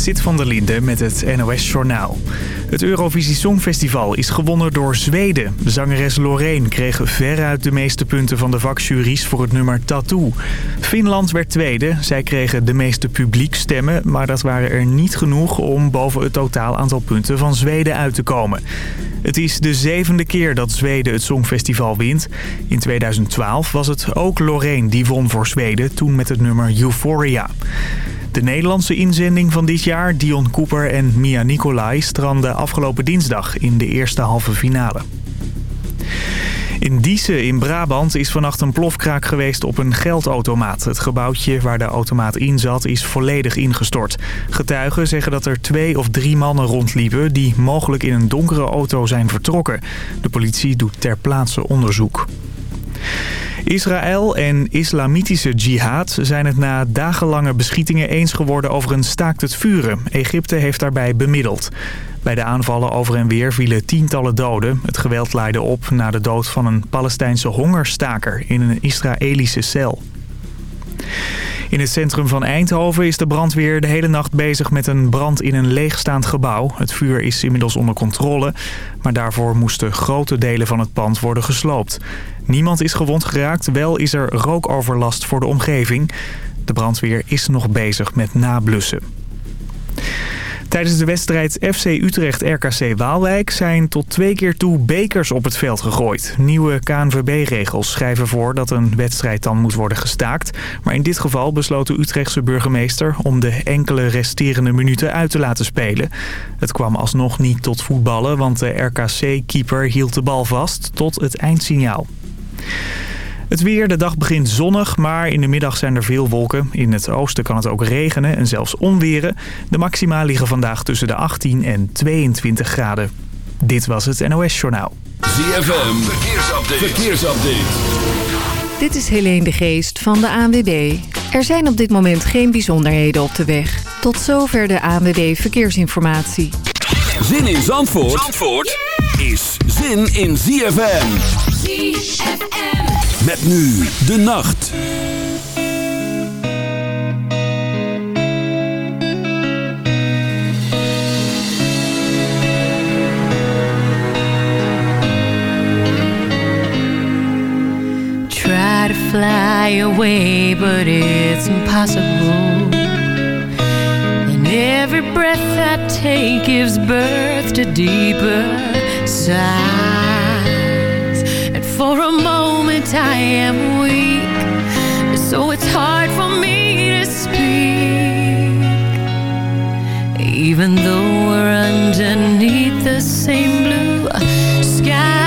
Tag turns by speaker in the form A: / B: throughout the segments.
A: Sit van der Linde met het NOS-journaal. Het Eurovisie Songfestival is gewonnen door Zweden. Zangeres Loreen kreeg veruit de meeste punten van de vakjuries voor het nummer Tattoo. Finland werd tweede. Zij kregen de meeste publiekstemmen, maar dat waren er niet genoeg om boven het totaal aantal punten van Zweden uit te komen. Het is de zevende keer dat Zweden het Songfestival wint. In 2012 was het ook Loreen die won voor Zweden, toen met het nummer Euphoria. De Nederlandse inzending van dit jaar, Dion Cooper en Mia Nicolai... stranden afgelopen dinsdag in de eerste halve finale. In Diesen in Brabant is vannacht een plofkraak geweest op een geldautomaat. Het gebouwtje waar de automaat in zat is volledig ingestort. Getuigen zeggen dat er twee of drie mannen rondliepen... die mogelijk in een donkere auto zijn vertrokken. De politie doet ter plaatse onderzoek. Israël en islamitische jihad zijn het na dagenlange beschietingen eens geworden over een staakt het vuren. Egypte heeft daarbij bemiddeld. Bij de aanvallen over en weer vielen tientallen doden. Het geweld leidde op na de dood van een Palestijnse hongerstaker in een Israëlische cel. In het centrum van Eindhoven is de brandweer de hele nacht bezig met een brand in een leegstaand gebouw. Het vuur is inmiddels onder controle, maar daarvoor moesten grote delen van het pand worden gesloopt. Niemand is gewond geraakt, wel is er rookoverlast voor de omgeving. De brandweer is nog bezig met nablussen. Tijdens de wedstrijd FC Utrecht-RKC Waalwijk zijn tot twee keer toe bekers op het veld gegooid. Nieuwe KNVB-regels schrijven voor dat een wedstrijd dan moet worden gestaakt. Maar in dit geval besloot de Utrechtse burgemeester om de enkele resterende minuten uit te laten spelen. Het kwam alsnog niet tot voetballen, want de RKC-keeper hield de bal vast tot het eindsignaal. Het weer, de dag begint zonnig, maar in de middag zijn er veel wolken. In het oosten kan het ook regenen en zelfs onweren. De maxima liggen vandaag tussen de 18 en 22 graden. Dit was het NOS Journaal.
B: ZFM, verkeersupdate. verkeersupdate.
C: Dit is Helene de Geest van de ANWB. Er zijn op dit moment geen bijzonderheden op de weg. Tot zover de ANWB Verkeersinformatie.
B: Zin in Zandvoort, Zandvoort is zin in ZFM. ZFM. Met nu de nacht.
D: Try to fly away, but it's impossible. And every breath I take gives birth to deeper sighs. For a moment I am weak So it's hard for me to speak Even though we're underneath the same blue sky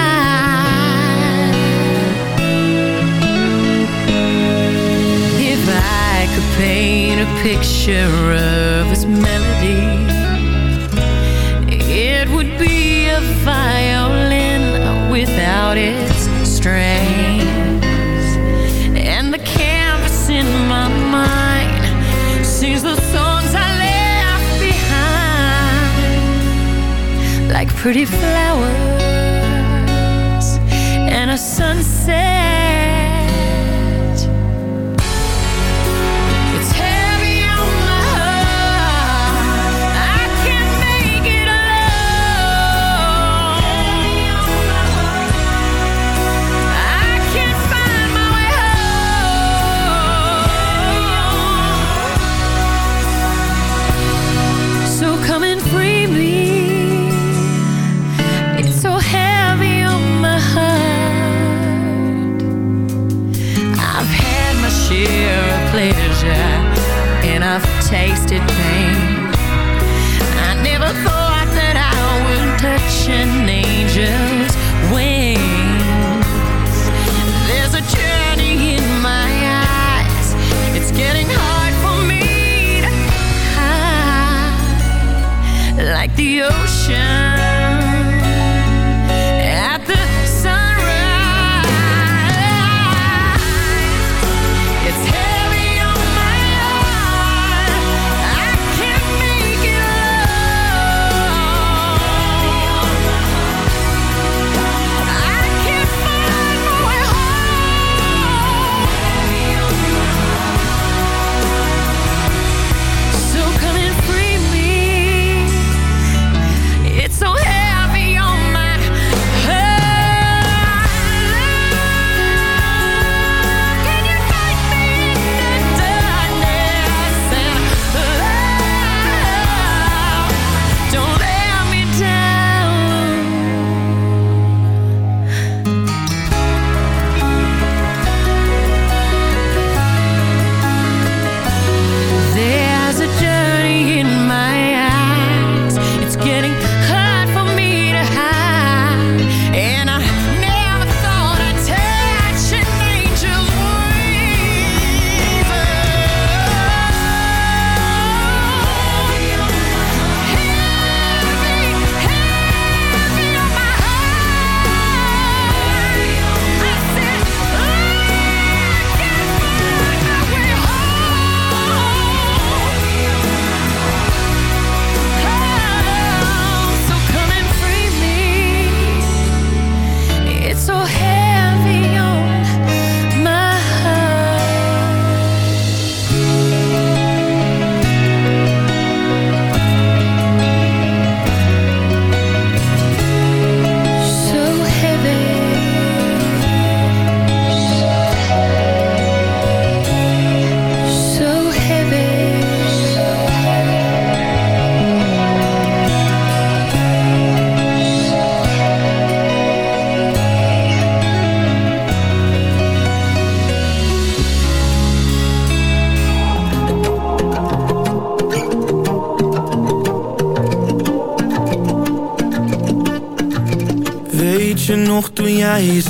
D: If I could paint a picture of this without it strings And the canvas in my mind Sings the songs I left behind. Like pretty flowers And a sunset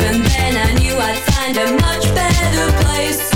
E: Even then I knew I'd find a much better place.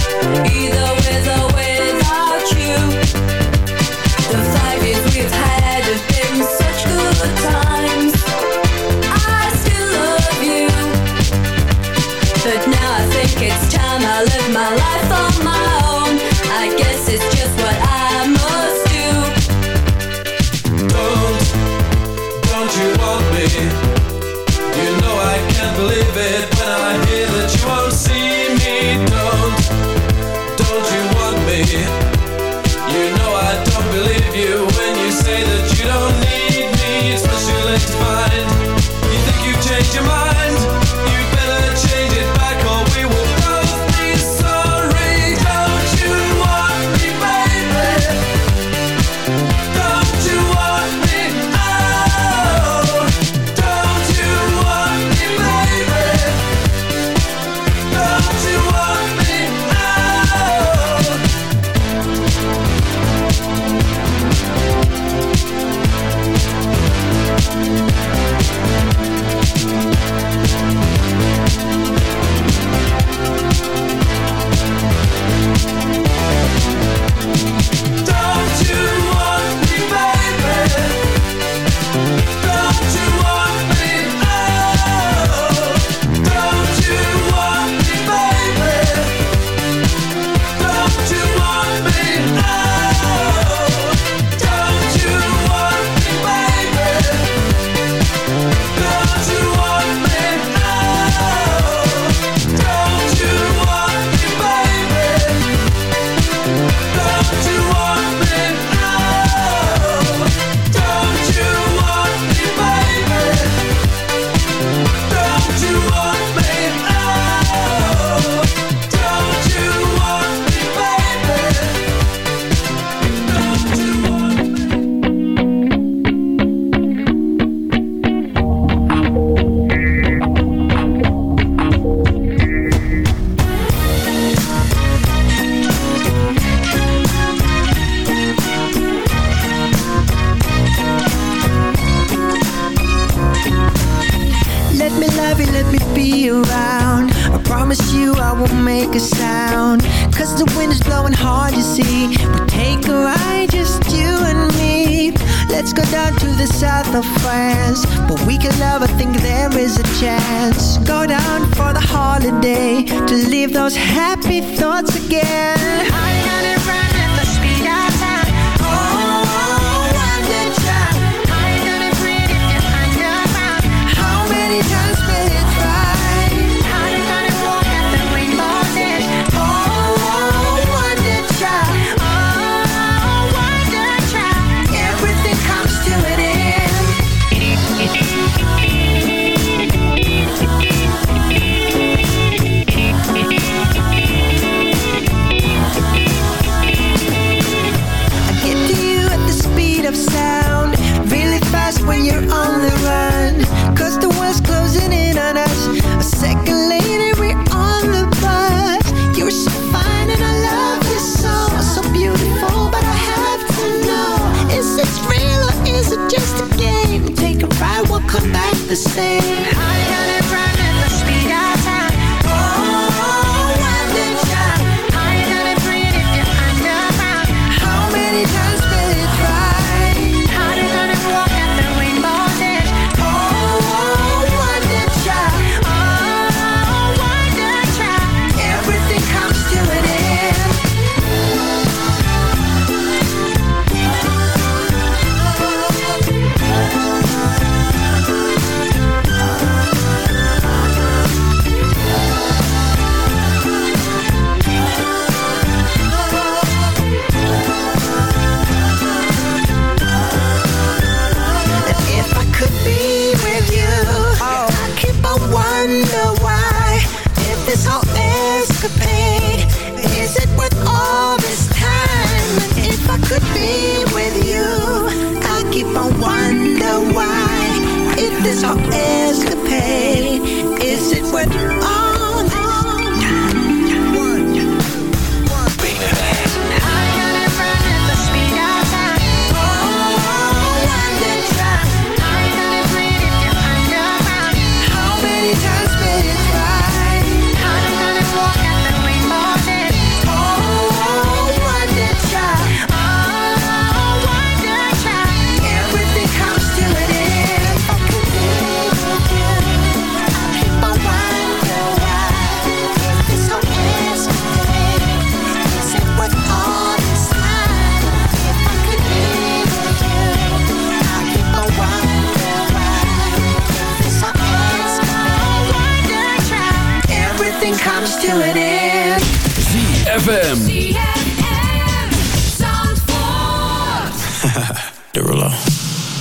F: Derulo.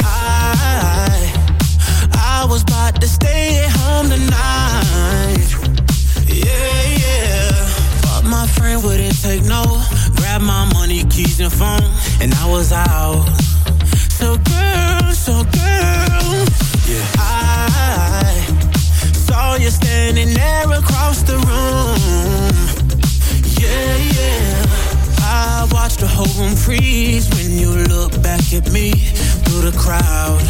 F: I, I was about to stay at home tonight. Yeah, yeah. But my friend wouldn't take no. Grab my money, keys, and phone, and I was out. So girl, so girl. Yeah. I saw you standing there across the room. Yeah, yeah I watched the whole room freeze when you look back at me through the crowd.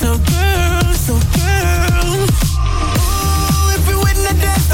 F: So girl, so girl, ooh, if we win the
D: dance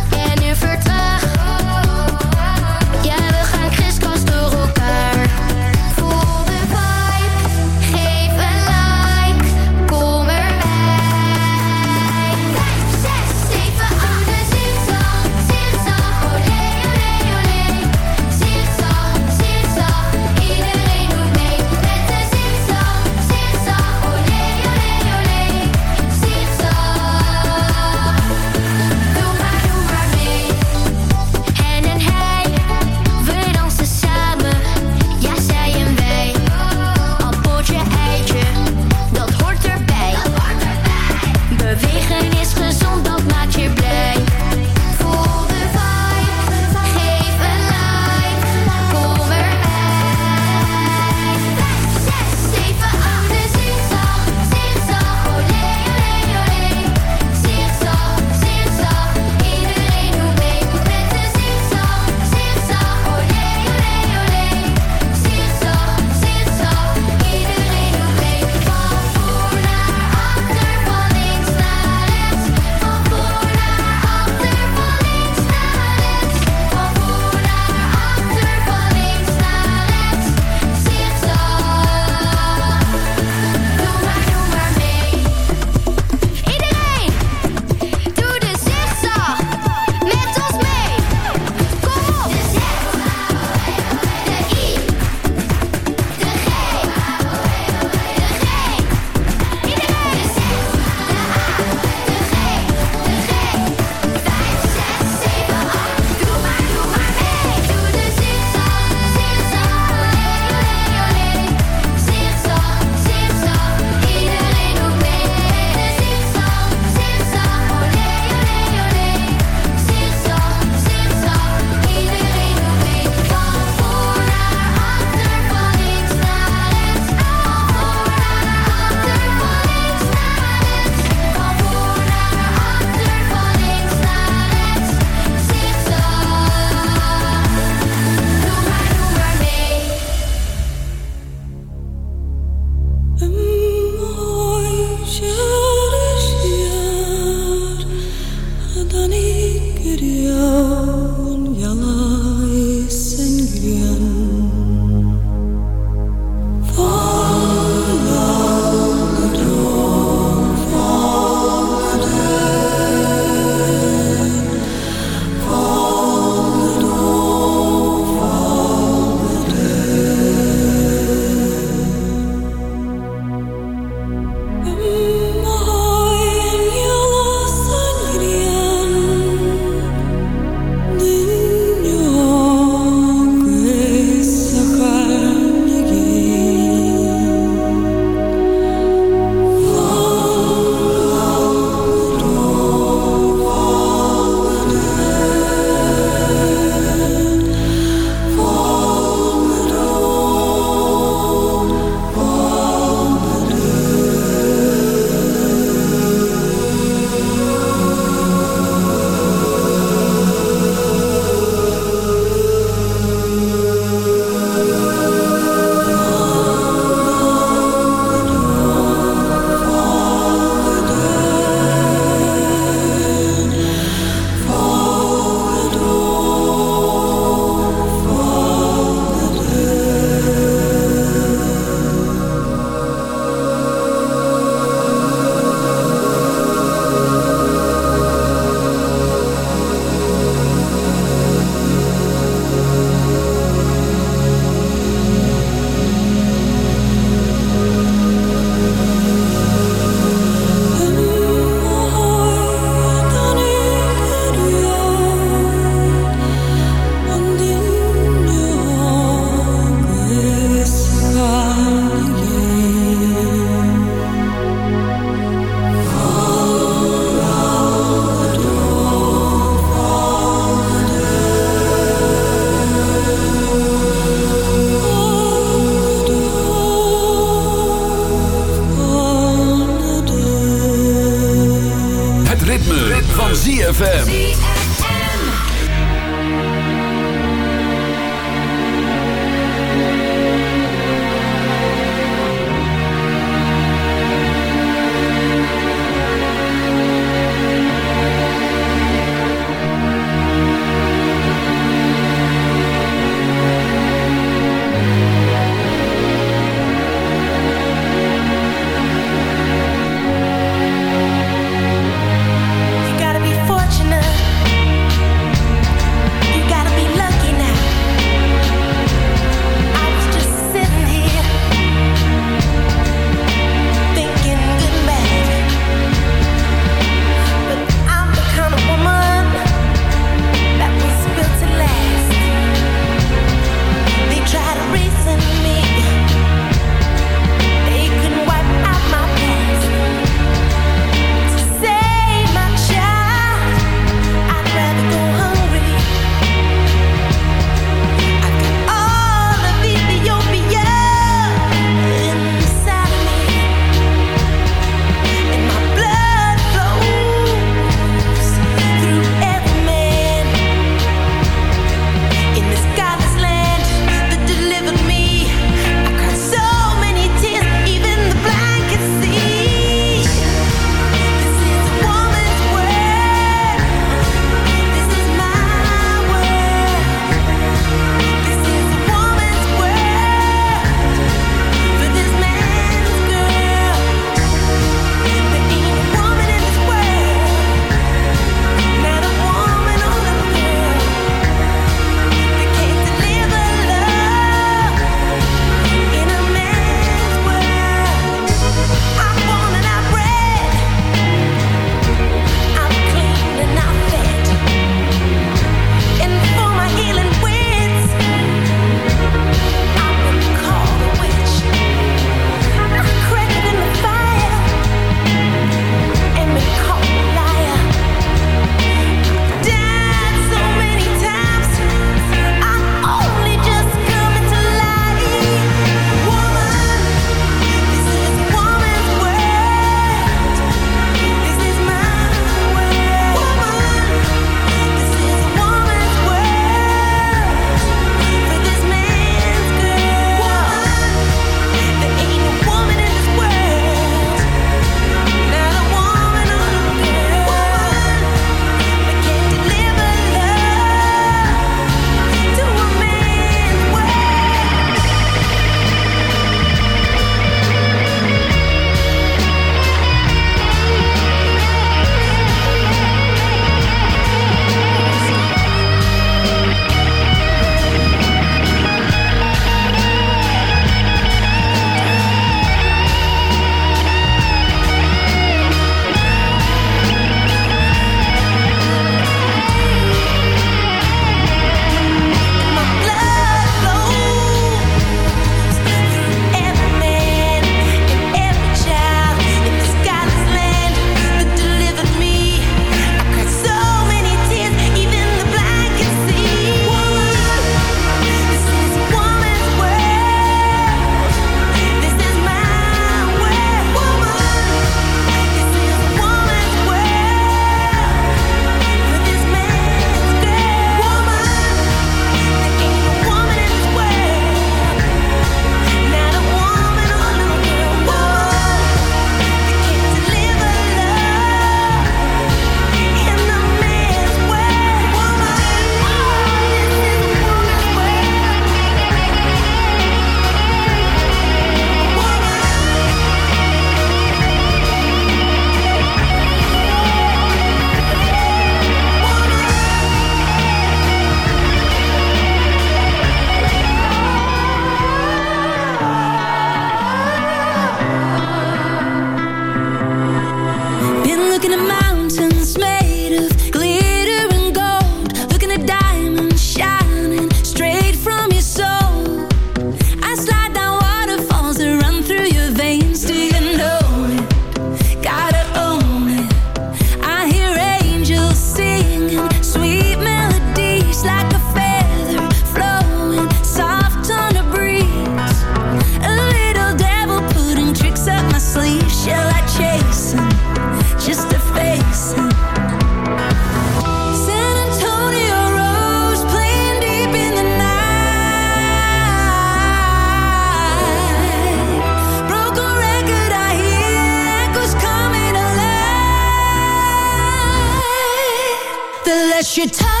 D: less you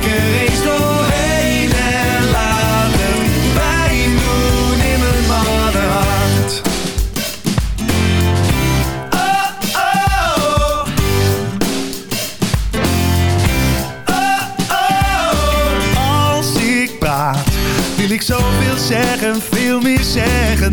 G: Prik er eens doorheen En laat het pijn doen in mijn mannenhart. Oh, oh Als ik praat, wil ik zoveel zeggen, veel meer zeggen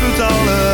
G: Het allebei.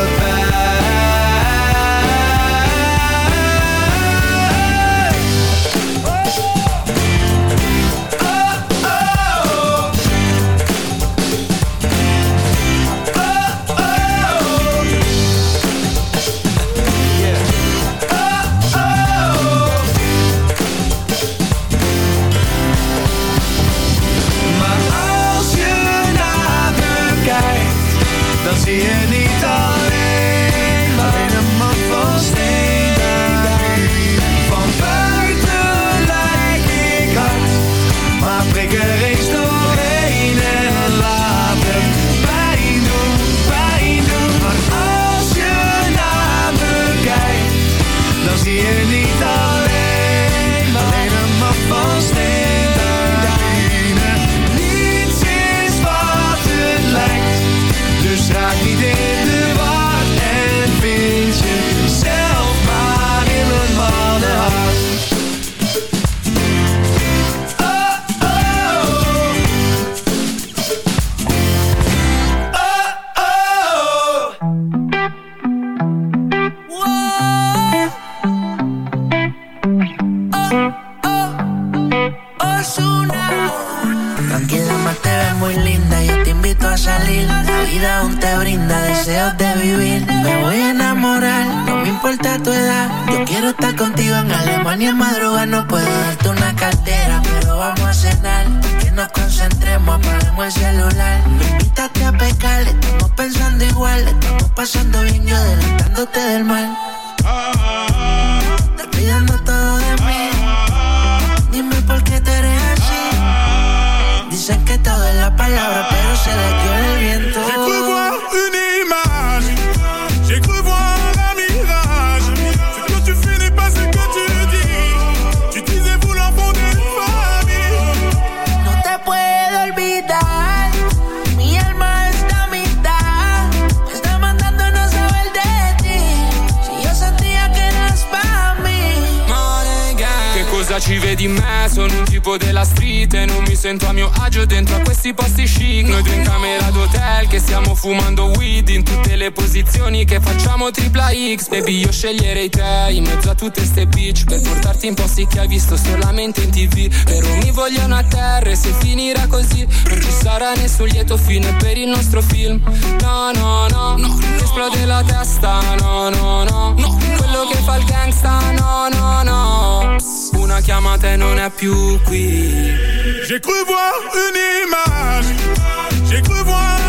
H: Sceglierei te in mezzo a tutte ste bitch. Per portarti in posti che hai visto solamente in tv Però mi vogliono a terra e se finirà così Non ci sarà nessun lieto fine per il nostro film. No no no, no, no. esplode la testa No no. No, no, quello che fa il gangsta No no no, una chiamata e non è più qui.
D: J'ai cru voir une image, j'ai cru voir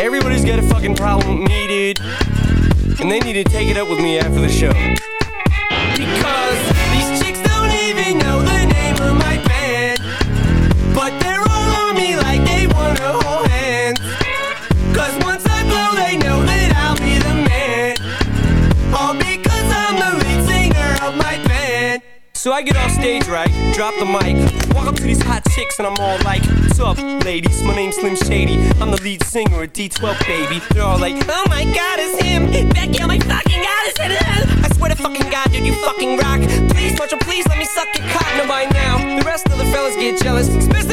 I: Everybody's got a fucking problem dude. And they need to take it up with me after the show. Because So I get off stage, right? Drop the mic. Walk up to these hot chicks and I'm all like, What's up, ladies? My name's Slim Shady. I'm the lead singer at D12, baby. They're all like, Oh my god, it's him. Becky, oh my fucking god, it's him. I swear to fucking god, dude, you fucking rock. Please, Marshall, please let me suck your. Now by now, the rest of the fellas get jealous.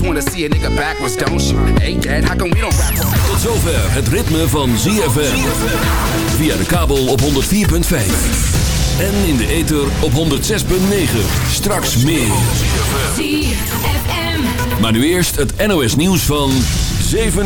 J: just wanna see a nigga backwards, don't you? Hey, Dad, how come we don't rap
B: Tot zover het ritme van ZFM. Via de kabel op 104.5. En in de ether op 106.9. Straks meer.
E: ZFM.
B: Maar nu eerst het NOS nieuws van 7